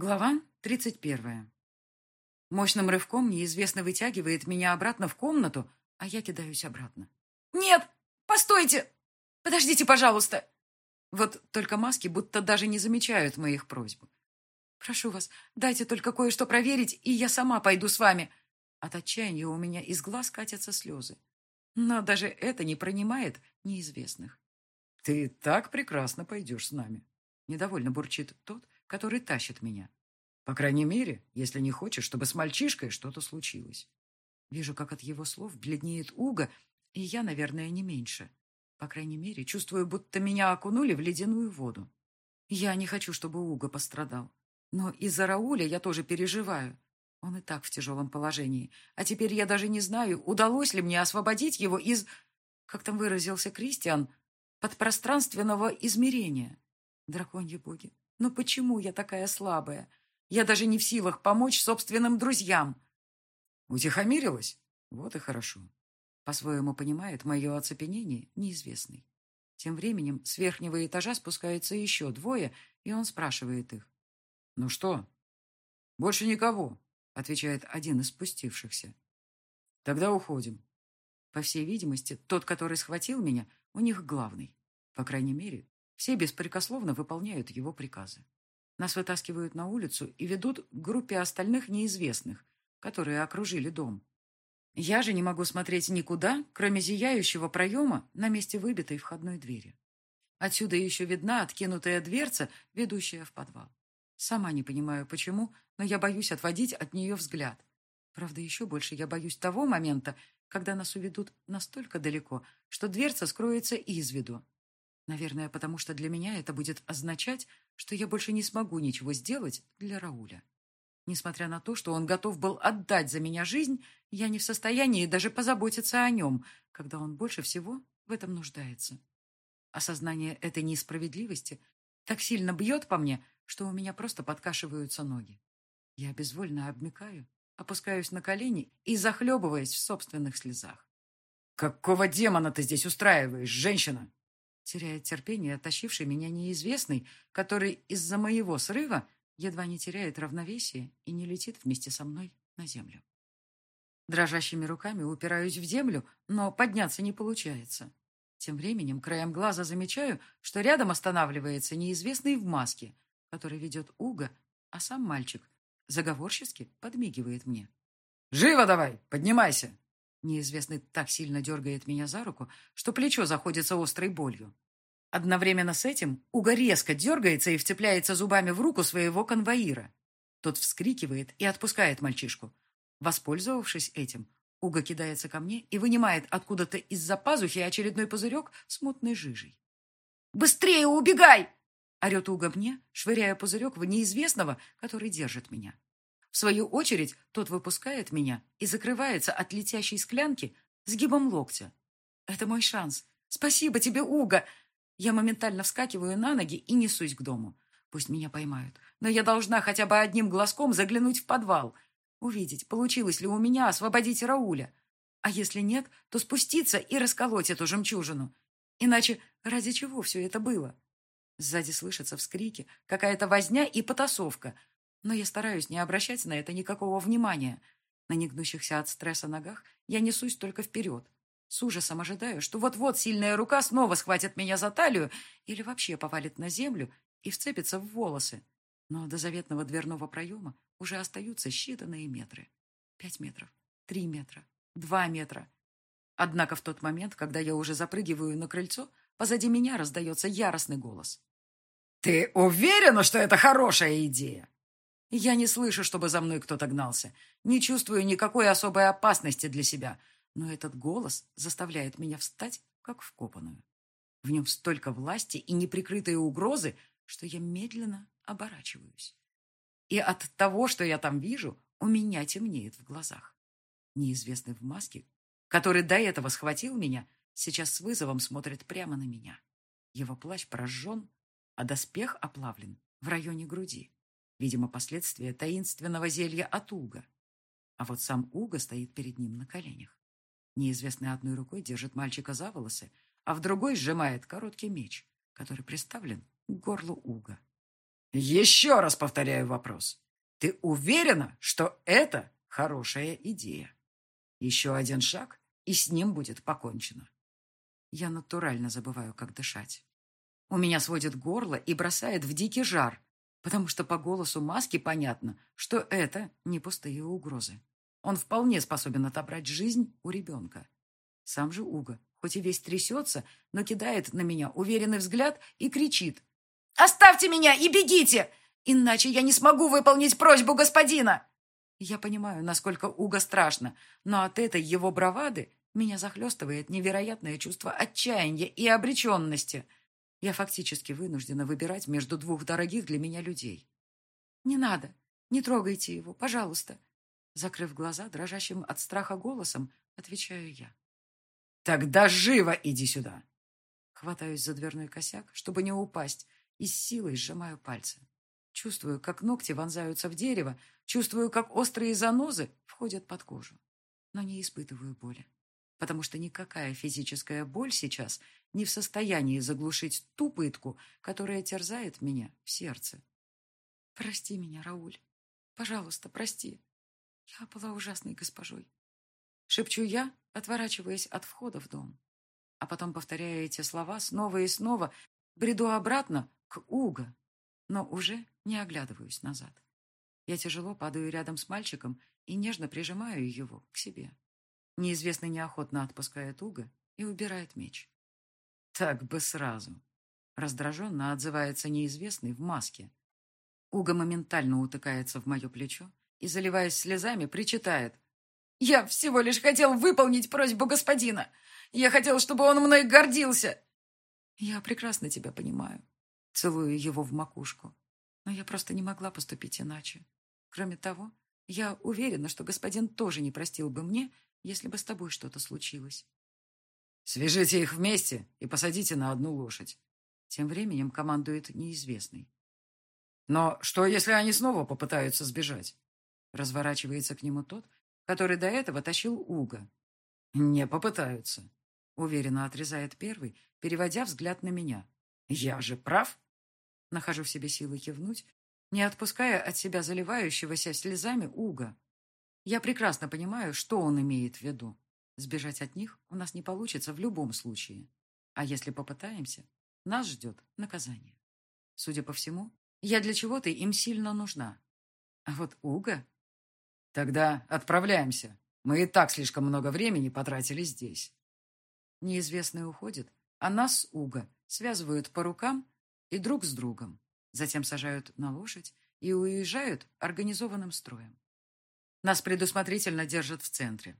Глава 31. Мощным рывком неизвестно вытягивает меня обратно в комнату, а я кидаюсь обратно. «Нет! Постойте! Подождите, пожалуйста!» Вот только маски будто даже не замечают моих просьб. «Прошу вас, дайте только кое-что проверить, и я сама пойду с вами». От отчаяния у меня из глаз катятся слезы. Но даже это не пронимает неизвестных. «Ты так прекрасно пойдешь с нами», — недовольно бурчит тот, который тащит меня. По крайней мере, если не хочешь, чтобы с мальчишкой что-то случилось. Вижу, как от его слов бледнеет Уга, и я, наверное, не меньше. По крайней мере, чувствую, будто меня окунули в ледяную воду. Я не хочу, чтобы Уга пострадал. Но из-за Рауля я тоже переживаю. Он и так в тяжелом положении. А теперь я даже не знаю, удалось ли мне освободить его из... Как там выразился Кристиан? Подпространственного измерения. Драконьи боги, но почему я такая слабая? Я даже не в силах помочь собственным друзьям. Утихомирилась? Вот и хорошо. По-своему понимает мое оцепенение неизвестный. Тем временем с верхнего этажа спускаются еще двое, и он спрашивает их. «Ну что?» «Больше никого», — отвечает один из спустившихся. «Тогда уходим». По всей видимости, тот, который схватил меня, у них главный. По крайней мере, все беспрекословно выполняют его приказы. Нас вытаскивают на улицу и ведут к группе остальных неизвестных, которые окружили дом. Я же не могу смотреть никуда, кроме зияющего проема на месте выбитой входной двери. Отсюда еще видна откинутая дверца, ведущая в подвал. Сама не понимаю, почему, но я боюсь отводить от нее взгляд. Правда, еще больше я боюсь того момента, когда нас уведут настолько далеко, что дверца скроется из виду, Наверное, потому что для меня это будет означать, что я больше не смогу ничего сделать для Рауля. Несмотря на то, что он готов был отдать за меня жизнь, я не в состоянии даже позаботиться о нем, когда он больше всего в этом нуждается. Осознание этой несправедливости так сильно бьет по мне, что у меня просто подкашиваются ноги. Я безвольно обмикаю, опускаюсь на колени и захлебываясь в собственных слезах. «Какого демона ты здесь устраиваешь, женщина?» Теряет терпение, тащивший меня неизвестный, который из-за моего срыва едва не теряет равновесие и не летит вместе со мной на землю. Дрожащими руками упираюсь в землю, но подняться не получается. Тем временем краем глаза замечаю, что рядом останавливается неизвестный в маске, который ведет Уга, а сам мальчик заговорчески подмигивает мне. «Живо давай! Поднимайся!» Неизвестный так сильно дергает меня за руку, что плечо заходится острой болью. Одновременно с этим Уга резко дергается и вцепляется зубами в руку своего конвоира. Тот вскрикивает и отпускает мальчишку. Воспользовавшись этим, Уга кидается ко мне и вынимает откуда-то из-за пазухи очередной пузырек с мутной жижей. «Быстрее убегай!» — орет Уга мне, швыряя пузырек в неизвестного, который держит меня. Свою очередь, тот выпускает меня и закрывается от летящей склянки сгибом локтя. Это мой шанс. Спасибо тебе, Уга! Я моментально вскакиваю на ноги и несусь к дому. Пусть меня поймают, но я должна хотя бы одним глазком заглянуть в подвал. Увидеть, получилось ли у меня освободить Рауля. А если нет, то спуститься и расколоть эту жемчужину. Иначе ради чего все это было? Сзади слышатся вскрики, какая-то возня и потасовка — но я стараюсь не обращать на это никакого внимания. На негнущихся от стресса ногах я несусь только вперед. С ужасом ожидаю, что вот-вот сильная рука снова схватит меня за талию или вообще повалит на землю и вцепится в волосы. Но до заветного дверного проема уже остаются считанные метры. Пять метров, три метра, два метра. Однако в тот момент, когда я уже запрыгиваю на крыльцо, позади меня раздается яростный голос. «Ты уверена, что это хорошая идея?» Я не слышу, чтобы за мной кто-то гнался. Не чувствую никакой особой опасности для себя. Но этот голос заставляет меня встать, как вкопанную. В нем столько власти и неприкрытые угрозы, что я медленно оборачиваюсь. И от того, что я там вижу, у меня темнеет в глазах. Неизвестный в маске, который до этого схватил меня, сейчас с вызовом смотрит прямо на меня. Его плащ прожжен, а доспех оплавлен в районе груди. Видимо, последствия таинственного зелья от Уга. А вот сам Уга стоит перед ним на коленях. Неизвестный одной рукой держит мальчика за волосы, а в другой сжимает короткий меч, который приставлен к горлу Уга. Еще раз повторяю вопрос. Ты уверена, что это хорошая идея? Еще один шаг, и с ним будет покончено. Я натурально забываю, как дышать. У меня сводит горло и бросает в дикий жар, потому что по голосу маски понятно, что это не пустые угрозы. Он вполне способен отобрать жизнь у ребенка. Сам же Уга, хоть и весь трясется, но кидает на меня уверенный взгляд и кричит. «Оставьте меня и бегите! Иначе я не смогу выполнить просьбу господина!» Я понимаю, насколько Уга страшно, но от этой его бравады меня захлестывает невероятное чувство отчаяния и обреченности – я фактически вынуждена выбирать между двух дорогих для меня людей. «Не надо, не трогайте его, пожалуйста!» Закрыв глаза, дрожащим от страха голосом, отвечаю я. «Тогда живо иди сюда!» Хватаюсь за дверной косяк, чтобы не упасть, и с силой сжимаю пальцы. Чувствую, как ногти вонзаются в дерево, чувствую, как острые занозы входят под кожу, но не испытываю боли потому что никакая физическая боль сейчас не в состоянии заглушить ту пытку, которая терзает меня в сердце. Прости меня, Рауль. Пожалуйста, прости. Я была ужасной госпожой. Шепчу я, отворачиваясь от входа в дом. А потом, повторяя эти слова снова и снова, бреду обратно к Уго, но уже не оглядываюсь назад. Я тяжело падаю рядом с мальчиком и нежно прижимаю его к себе. Неизвестный неохотно отпускает Уга и убирает меч. Так бы сразу. Раздраженно отзывается неизвестный в маске. Уга моментально утыкается в мое плечо и, заливаясь слезами, причитает. «Я всего лишь хотел выполнить просьбу господина. Я хотел, чтобы он мной гордился». «Я прекрасно тебя понимаю». Целую его в макушку. Но я просто не могла поступить иначе. Кроме того, я уверена, что господин тоже не простил бы мне, если бы с тобой что-то случилось. Свяжите их вместе и посадите на одну лошадь. Тем временем командует неизвестный. Но что, если они снова попытаются сбежать? Разворачивается к нему тот, который до этого тащил Уга. Не попытаются. Уверенно отрезает первый, переводя взгляд на меня. Я же прав? Нахожу в себе силы кивнуть, не отпуская от себя заливающегося слезами Уга. Я прекрасно понимаю, что он имеет в виду. Сбежать от них у нас не получится в любом случае. А если попытаемся, нас ждет наказание. Судя по всему, я для чего-то им сильно нужна. А вот Уга... Тогда отправляемся. Мы и так слишком много времени потратили здесь. Неизвестный уходит, а нас с Уга связывают по рукам и друг с другом. Затем сажают на лошадь и уезжают организованным строем. Нас предусмотрительно держат в центре.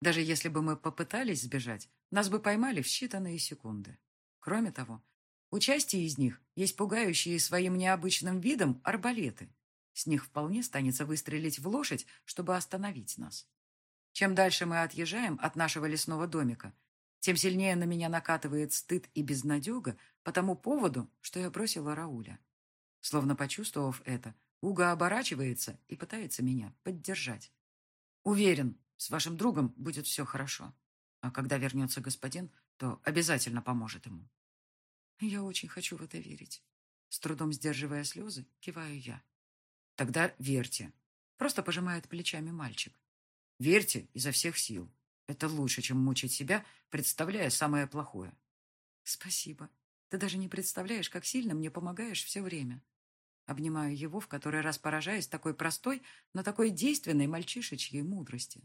Даже если бы мы попытались сбежать, нас бы поймали в считанные секунды. Кроме того, у части из них есть пугающие своим необычным видом арбалеты. С них вполне станется выстрелить в лошадь, чтобы остановить нас. Чем дальше мы отъезжаем от нашего лесного домика, тем сильнее на меня накатывает стыд и безнадега по тому поводу, что я бросила Рауля. Словно почувствовав это, Уга оборачивается и пытается меня поддержать. Уверен, с вашим другом будет все хорошо. А когда вернется господин, то обязательно поможет ему. Я очень хочу в это верить. С трудом сдерживая слезы, киваю я. Тогда верьте. Просто пожимает плечами мальчик. Верьте изо всех сил. Это лучше, чем мучить себя, представляя самое плохое. Спасибо. Ты даже не представляешь, как сильно мне помогаешь все время. Обнимаю его, в который раз поражаясь такой простой, но такой действенной мальчишечьей мудрости.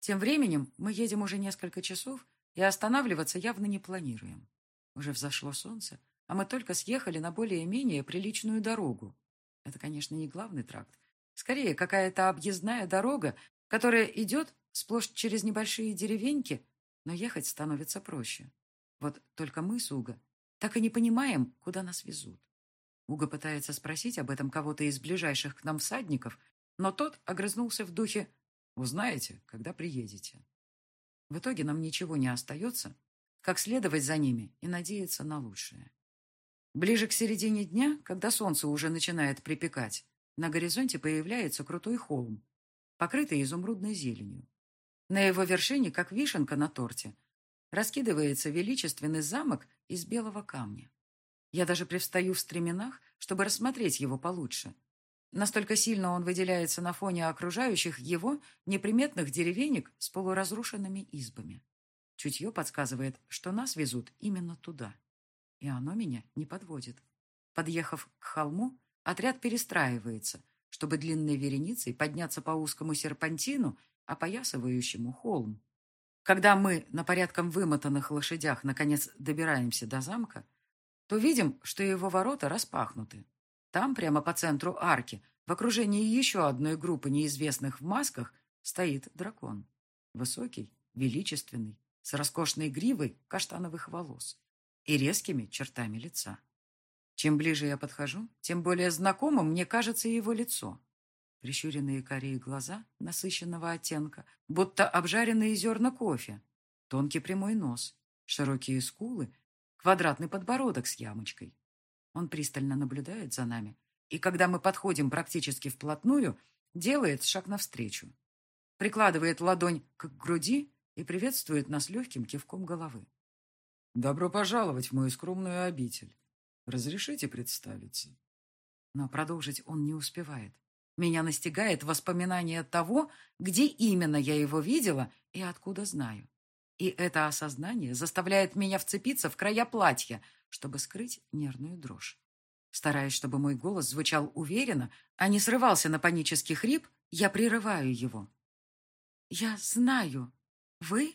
Тем временем мы едем уже несколько часов и останавливаться явно не планируем. Уже взошло солнце, а мы только съехали на более-менее приличную дорогу. Это, конечно, не главный тракт. Скорее, какая-то объездная дорога, которая идет сплошь через небольшие деревеньки, но ехать становится проще. Вот только мы с Уго так и не понимаем, куда нас везут. Уга пытается спросить об этом кого-то из ближайших к нам всадников, но тот огрызнулся в духе «Узнаете, когда приедете». В итоге нам ничего не остается, как следовать за ними и надеяться на лучшее. Ближе к середине дня, когда солнце уже начинает припекать, на горизонте появляется крутой холм, покрытый изумрудной зеленью. На его вершине, как вишенка на торте, раскидывается величественный замок из белого камня. Я даже привстаю в стременах, чтобы рассмотреть его получше. Настолько сильно он выделяется на фоне окружающих его неприметных деревенек с полуразрушенными избами. Чутье подсказывает, что нас везут именно туда. И оно меня не подводит. Подъехав к холму, отряд перестраивается, чтобы длинной вереницей подняться по узкому серпантину, опоясывающему холм. Когда мы на порядком вымотанных лошадях наконец добираемся до замка, то видим, что его ворота распахнуты. Там, прямо по центру арки, в окружении еще одной группы неизвестных в масках, стоит дракон. Высокий, величественный, с роскошной гривой каштановых волос и резкими чертами лица. Чем ближе я подхожу, тем более знакомым мне кажется его лицо. Прищуренные корей глаза насыщенного оттенка, будто обжаренные зерна кофе, тонкий прямой нос, широкие скулы, квадратный подбородок с ямочкой. Он пристально наблюдает за нами, и когда мы подходим практически вплотную, делает шаг навстречу. Прикладывает ладонь к груди и приветствует нас легким кивком головы. «Добро пожаловать в мою скромную обитель. Разрешите представиться?» Но продолжить он не успевает. Меня настигает воспоминание того, где именно я его видела и откуда знаю. И это осознание заставляет меня вцепиться в края платья, чтобы скрыть нервную дрожь. Стараясь, чтобы мой голос звучал уверенно, а не срывался на панический хрип, я прерываю его. «Я знаю. Вы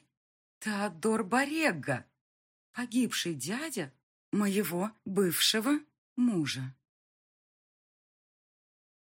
Теодор Барегга, погибший дядя моего бывшего мужа».